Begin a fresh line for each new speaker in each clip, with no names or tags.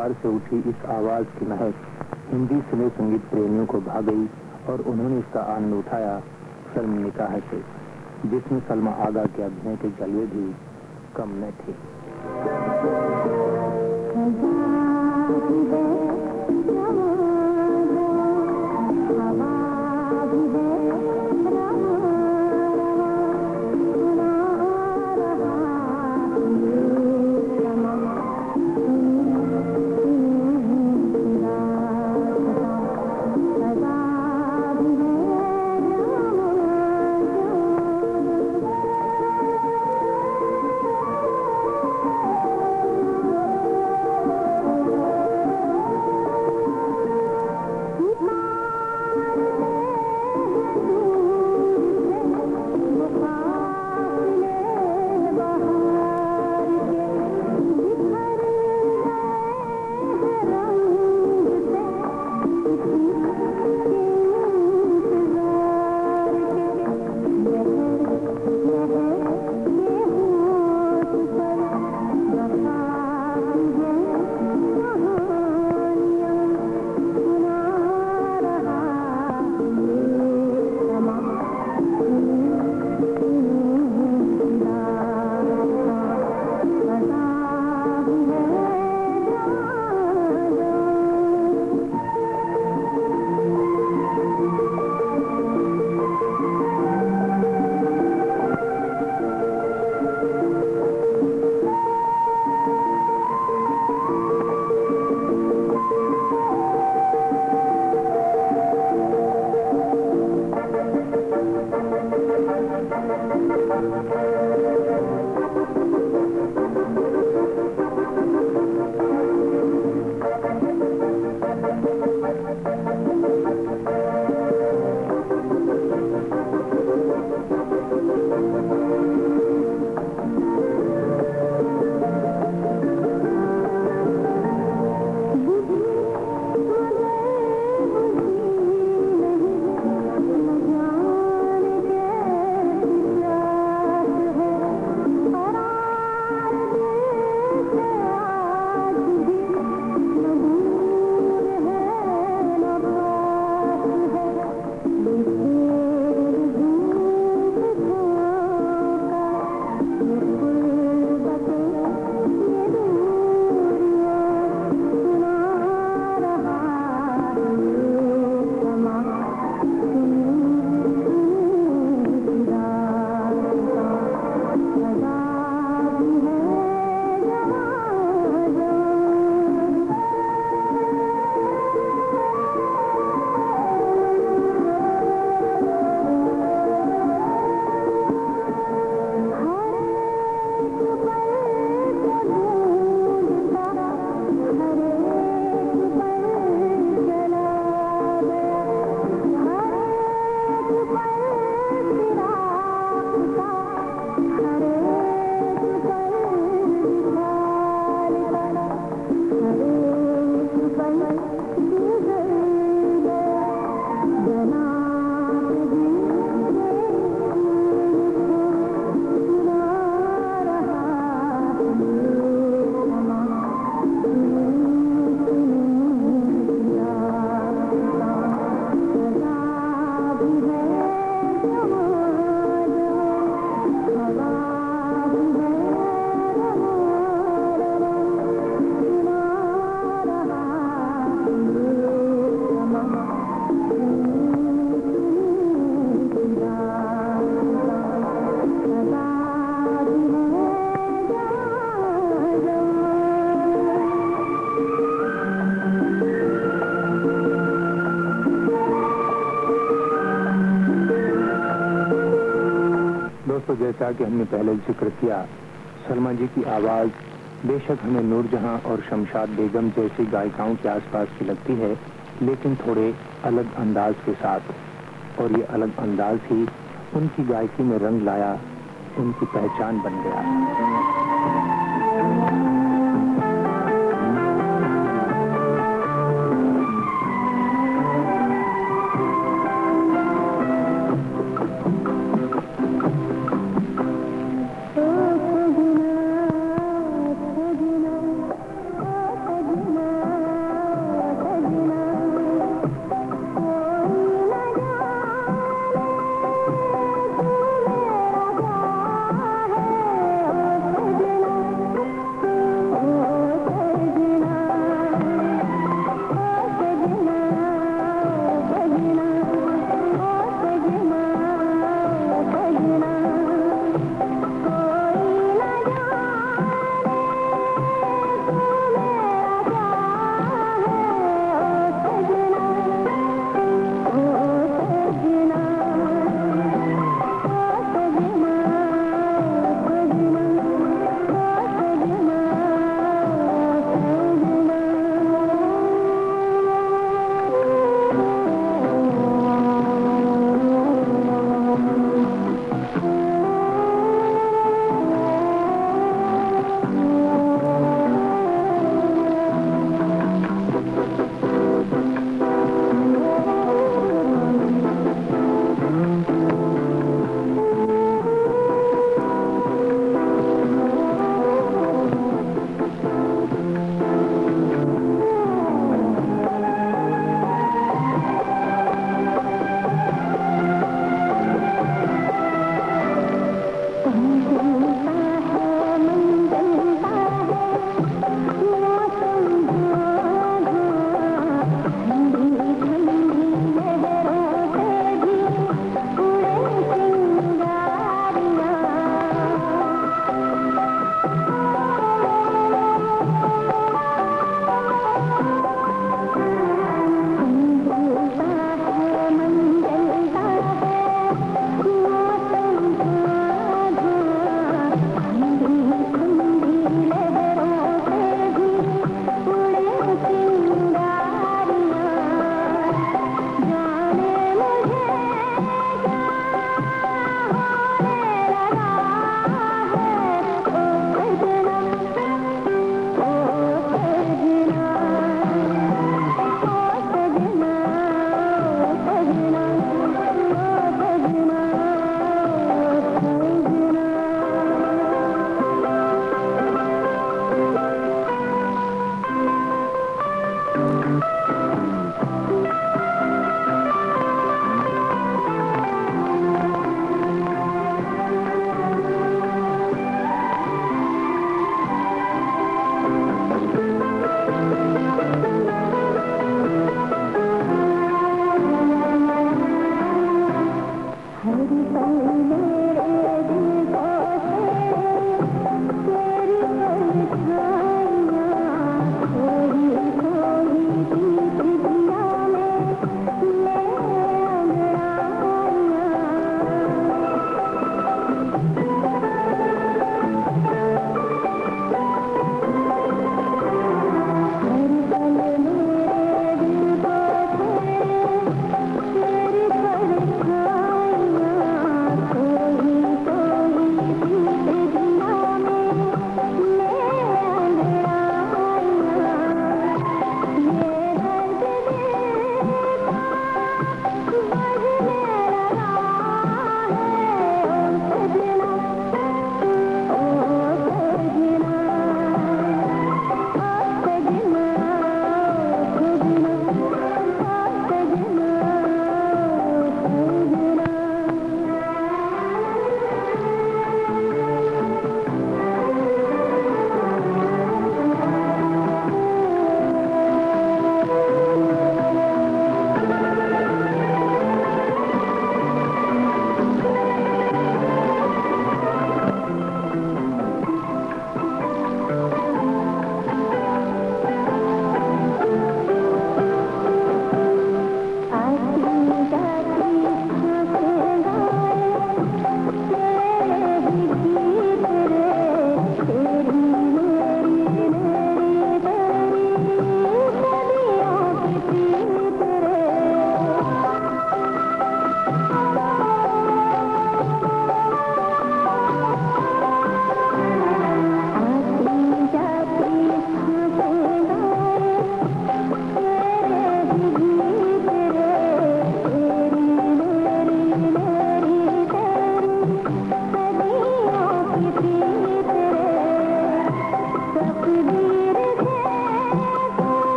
पार से उठी इस आवाज़ की महक। हिंदी सुने संगीत प्रेमियों को भा गई और उन्होंने इसका आनंद उठाया, फ़िल्म निकाह से, जिसमें सलमा आगा के अभिनय के जलवे भी कम न थे। जैसा कि हमने पहले ज़िक्र किया। सलमा जी की आवाज़ बेशक हमें नूरजहां और शमशाद बेगम जैसी गायिकाओं के आसपास की लगती है, लेकिन थोड़े अलग अंदाज के साथ। और ये अलग अंदाज ही उनकी गायकी में रंग लाया, उनकी पहचान बन गया।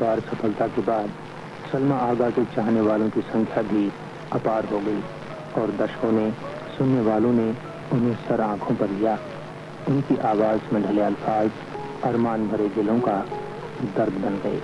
अपार सफलता के बाद सलमा आगा के चाहने वालों की संख्या भी अपार हो गई और दर्शकों ने, सुनने वालों ने उन्हें सर आँखों पर लिया। उनकी आवाज़ में ढले अल्फाज अरमान भरे दिलों का दर्द बन गए।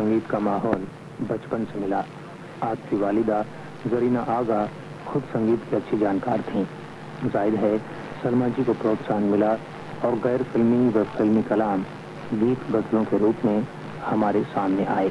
संगीत का माहौल बचपन से मिला। आपकी वालिदा जरीना आगा खुद संगीत की अच्छी जानकार थीं। ज़ाहिर है सलमा जी को प्रोत्साहन मिला और गैर फिल्मी व फिल्मी कलाम गीत गजलों के रूप में हमारे सामने आए।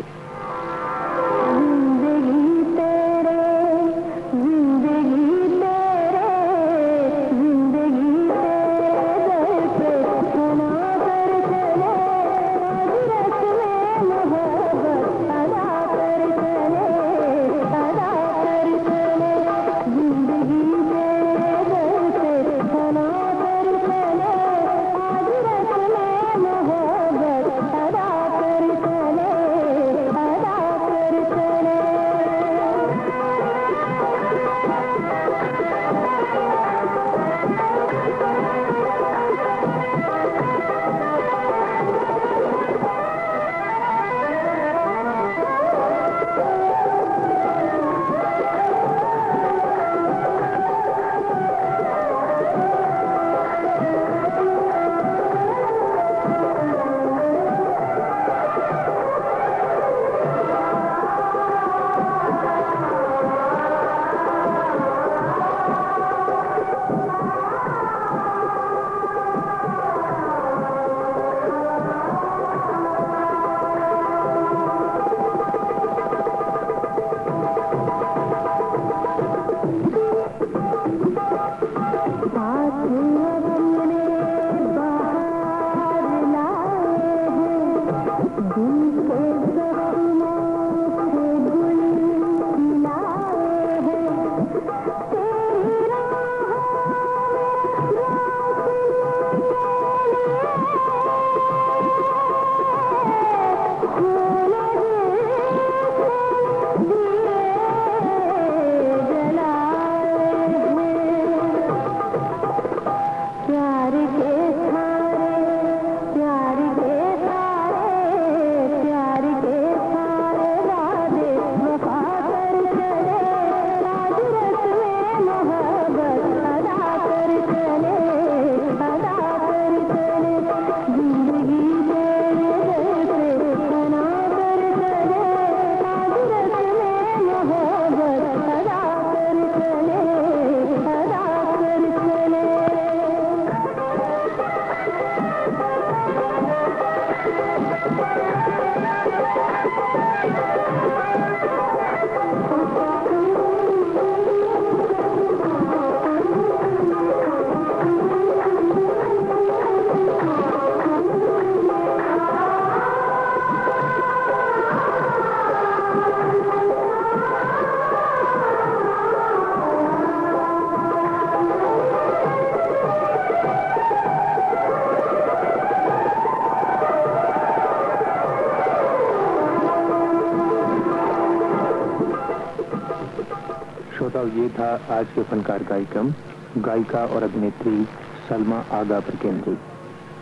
था आज के फनकार कार्यक्रम। गायिका और अभिनेत्री सलमा आगा पर केंद्रित।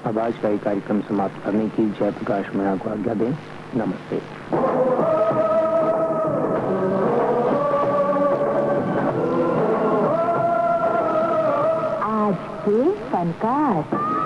अब आज का ये कार्यक्रम समाप्त करने की जयप्रकाश मीणा को आज्ञा दें। नमस्ते।
आज के फनकार।